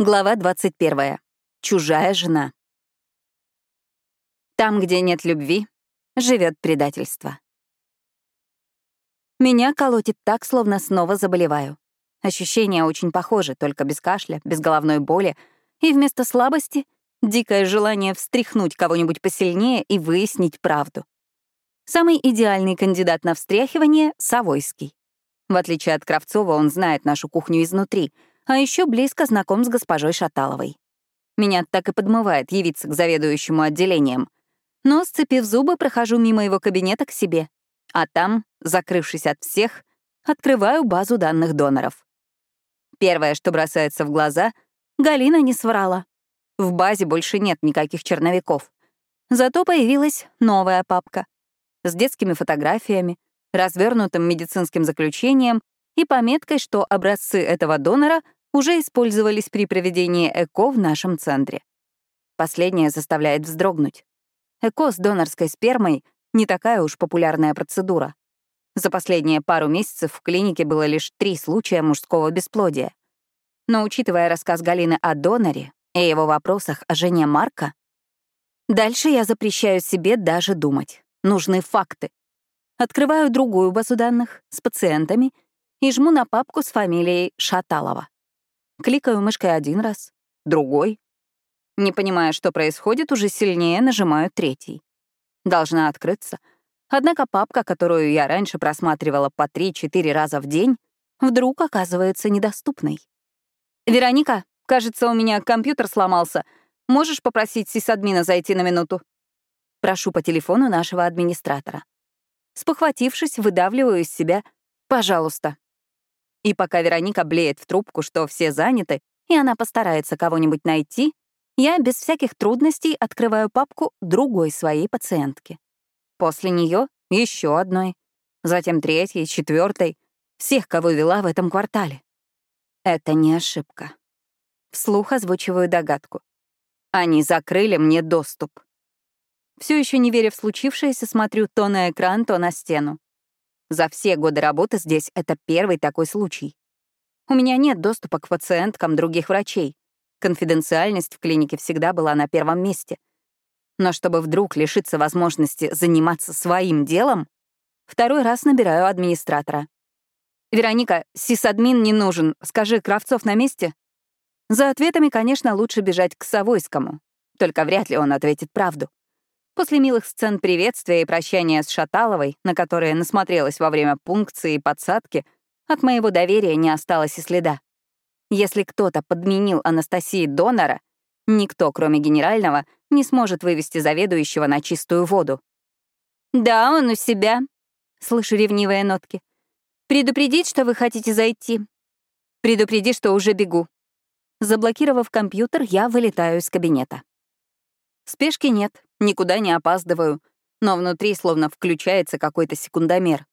Глава 21. Чужая жена. Там, где нет любви, живет предательство. Меня колотит так, словно снова заболеваю. Ощущения очень похожи, только без кашля, без головной боли, и вместо слабости — дикое желание встряхнуть кого-нибудь посильнее и выяснить правду. Самый идеальный кандидат на встряхивание — Савойский. В отличие от Кравцова, он знает нашу кухню изнутри — а еще близко знаком с госпожой Шаталовой. Меня так и подмывает явиться к заведующему отделением. Но, сцепив зубы, прохожу мимо его кабинета к себе. А там, закрывшись от всех, открываю базу данных доноров. Первое, что бросается в глаза — Галина не сврала. В базе больше нет никаких черновиков. Зато появилась новая папка с детскими фотографиями, развернутым медицинским заключением и пометкой, что образцы этого донора уже использовались при проведении ЭКО в нашем центре. Последнее заставляет вздрогнуть. ЭКО с донорской спермой — не такая уж популярная процедура. За последние пару месяцев в клинике было лишь три случая мужского бесплодия. Но учитывая рассказ Галины о доноре и его вопросах о жене Марка, дальше я запрещаю себе даже думать. Нужны факты. Открываю другую базу данных с пациентами и жму на папку с фамилией Шаталова. Кликаю мышкой один раз, другой. Не понимая, что происходит, уже сильнее нажимаю третий. Должна открыться. Однако папка, которую я раньше просматривала по 3-4 раза в день, вдруг оказывается недоступной. «Вероника, кажется, у меня компьютер сломался. Можешь попросить сисадмина зайти на минуту?» Прошу по телефону нашего администратора. Спохватившись, выдавливаю из себя «пожалуйста». И пока Вероника блеет в трубку, что все заняты, и она постарается кого-нибудь найти, я без всяких трудностей открываю папку другой своей пациентки. После нее еще одной, затем третьей, четвертой, всех, кого вела в этом квартале. Это не ошибка. Вслух озвучиваю догадку. Они закрыли мне доступ. Все еще не веря в случившееся, смотрю то на экран, то на стену. За все годы работы здесь это первый такой случай. У меня нет доступа к пациенткам других врачей. Конфиденциальность в клинике всегда была на первом месте. Но чтобы вдруг лишиться возможности заниматься своим делом, второй раз набираю администратора. «Вероника, сисадмин не нужен. Скажи, Кравцов на месте?» За ответами, конечно, лучше бежать к Савойскому. Только вряд ли он ответит правду. После милых сцен приветствия и прощания с Шаталовой, на которые насмотрелась во время пункции и подсадки, от моего доверия не осталось и следа. Если кто-то подменил Анастасии донора, никто, кроме генерального, не сможет вывести заведующего на чистую воду. «Да, он у себя», — слышу ревнивые нотки. «Предупредить, что вы хотите зайти. Предупреди, что уже бегу». Заблокировав компьютер, я вылетаю из кабинета. Спешки нет, никуда не опаздываю, но внутри словно включается какой-то секундомер.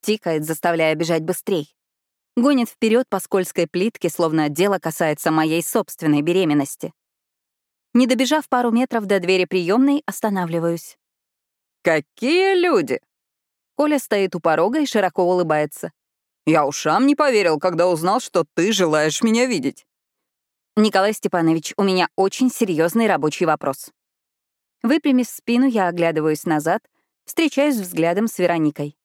Тикает, заставляя бежать быстрей. Гонит вперед по скользкой плитке, словно дело касается моей собственной беременности. Не добежав пару метров до двери приемной, останавливаюсь. «Какие люди!» Коля стоит у порога и широко улыбается. «Я ушам не поверил, когда узнал, что ты желаешь меня видеть». «Николай Степанович, у меня очень серьезный рабочий вопрос». Выпрямив спину, я оглядываюсь назад, встречаюсь взглядом с Вероникой.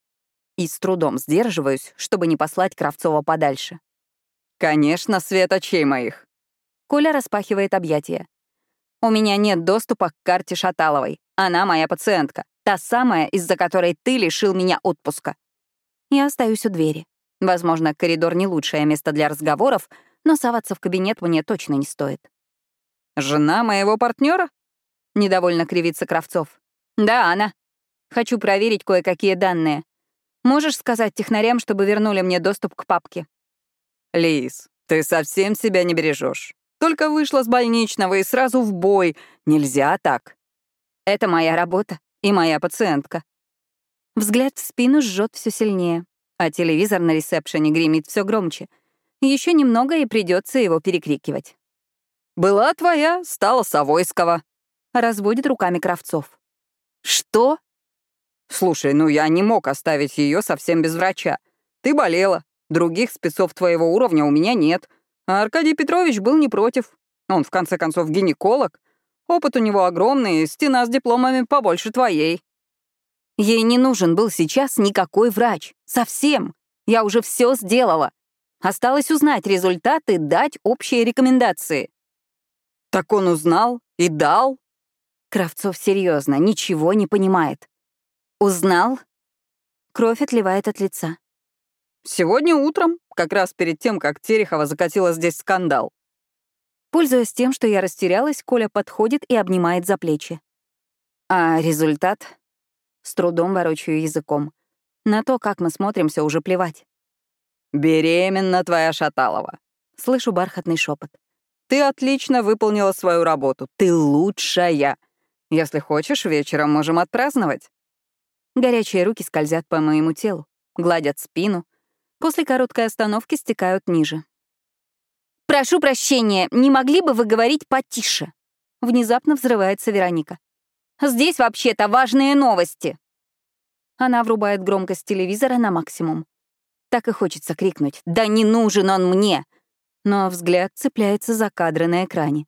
И с трудом сдерживаюсь, чтобы не послать Кравцова подальше. «Конечно, свет очей моих!» Коля распахивает объятия. «У меня нет доступа к карте Шаталовой. Она моя пациентка. Та самая, из-за которой ты лишил меня отпуска». Я остаюсь у двери. Возможно, коридор не лучшее место для разговоров, но соваться в кабинет мне точно не стоит. «Жена моего партнера? — недовольно кривится Кравцов. «Да, она. Хочу проверить кое-какие данные. Можешь сказать технарям, чтобы вернули мне доступ к папке?» «Лиз, ты совсем себя не бережешь. Только вышла с больничного и сразу в бой. Нельзя так». «Это моя работа и моя пациентка». Взгляд в спину жжет все сильнее, а телевизор на ресепшене гремит все громче. Еще немного и придется его перекрикивать. «Была твоя, стала Савойского», разводит руками Кравцов. «Что?» «Слушай, ну я не мог оставить ее совсем без врача. Ты болела. Других спецов твоего уровня у меня нет. А Аркадий Петрович был не против. Он, в конце концов, гинеколог. Опыт у него огромный, стена с дипломами побольше твоей. Ей не нужен был сейчас никакой врач. Совсем. Я уже все сделала. Осталось узнать результаты, дать общие рекомендации. Так он узнал и дал? Кравцов серьезно, ничего не понимает. Узнал? Кровь отливает от лица. Сегодня утром, как раз перед тем, как Терехова закатила здесь скандал. Пользуясь тем, что я растерялась, Коля подходит и обнимает за плечи. А результат? С трудом ворочаю языком. На то, как мы смотримся, уже плевать. «Беременна твоя Шаталова», — слышу бархатный шепот. «Ты отлично выполнила свою работу. Ты лучшая. Если хочешь, вечером можем отпраздновать». Горячие руки скользят по моему телу, гладят спину. После короткой остановки стекают ниже. «Прошу прощения, не могли бы вы говорить потише?» Внезапно взрывается Вероника. «Здесь вообще-то важные новости!» Она врубает громкость телевизора на максимум. Так и хочется крикнуть «Да не нужен он мне!» Но взгляд цепляется за кадры на экране.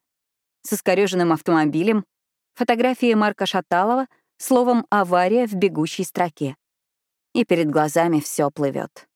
С искорёженным автомобилем, фотографии Марка Шаталова, словом «авария» в бегущей строке. И перед глазами все плывет.